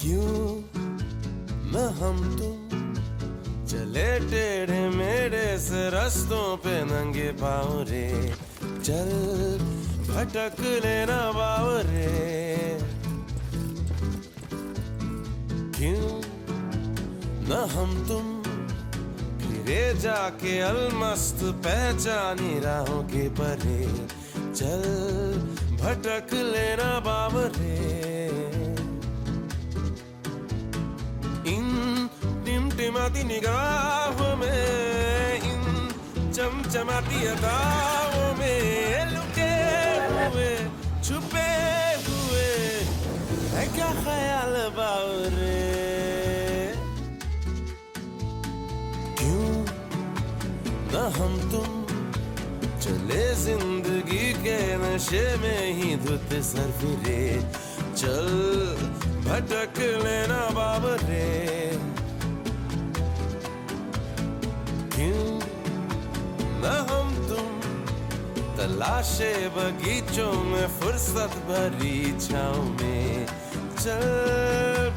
क्यों न हम तुम चले टेढ़े मेढ़े से रस्तों पे नंगे पाँव रे। चल भटक लेना बाव रे। क्यों न हम तुम फिरे जाके अलमस्त पहचानी राहों के परे। चल, भटक लेना बाबरे इन टिमटिमाती निगाहों में, इन चमचमाती अदाओं में लुके हुए, छुपे हुए। है क्या ख्याल बावरे? न हम तुम। चले ज़िंदगी के नशे में ही धुत सर फिरे चल, भटक लेना बाबरे क्यों न हम तुम? तलाशे बगीचों में फुर्सत भरी छाँव में। चल,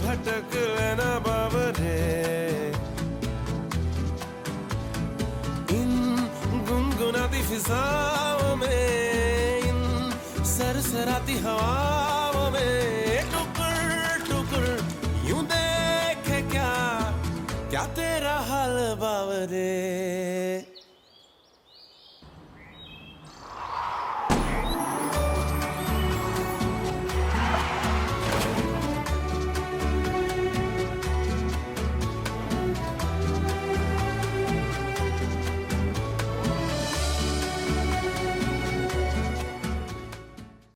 भटक फिजाओं में, इन सरसराती हवाओं में टुकड़ टुकड़ यूँ देखे क्या क्या तेरा हाल बावरे।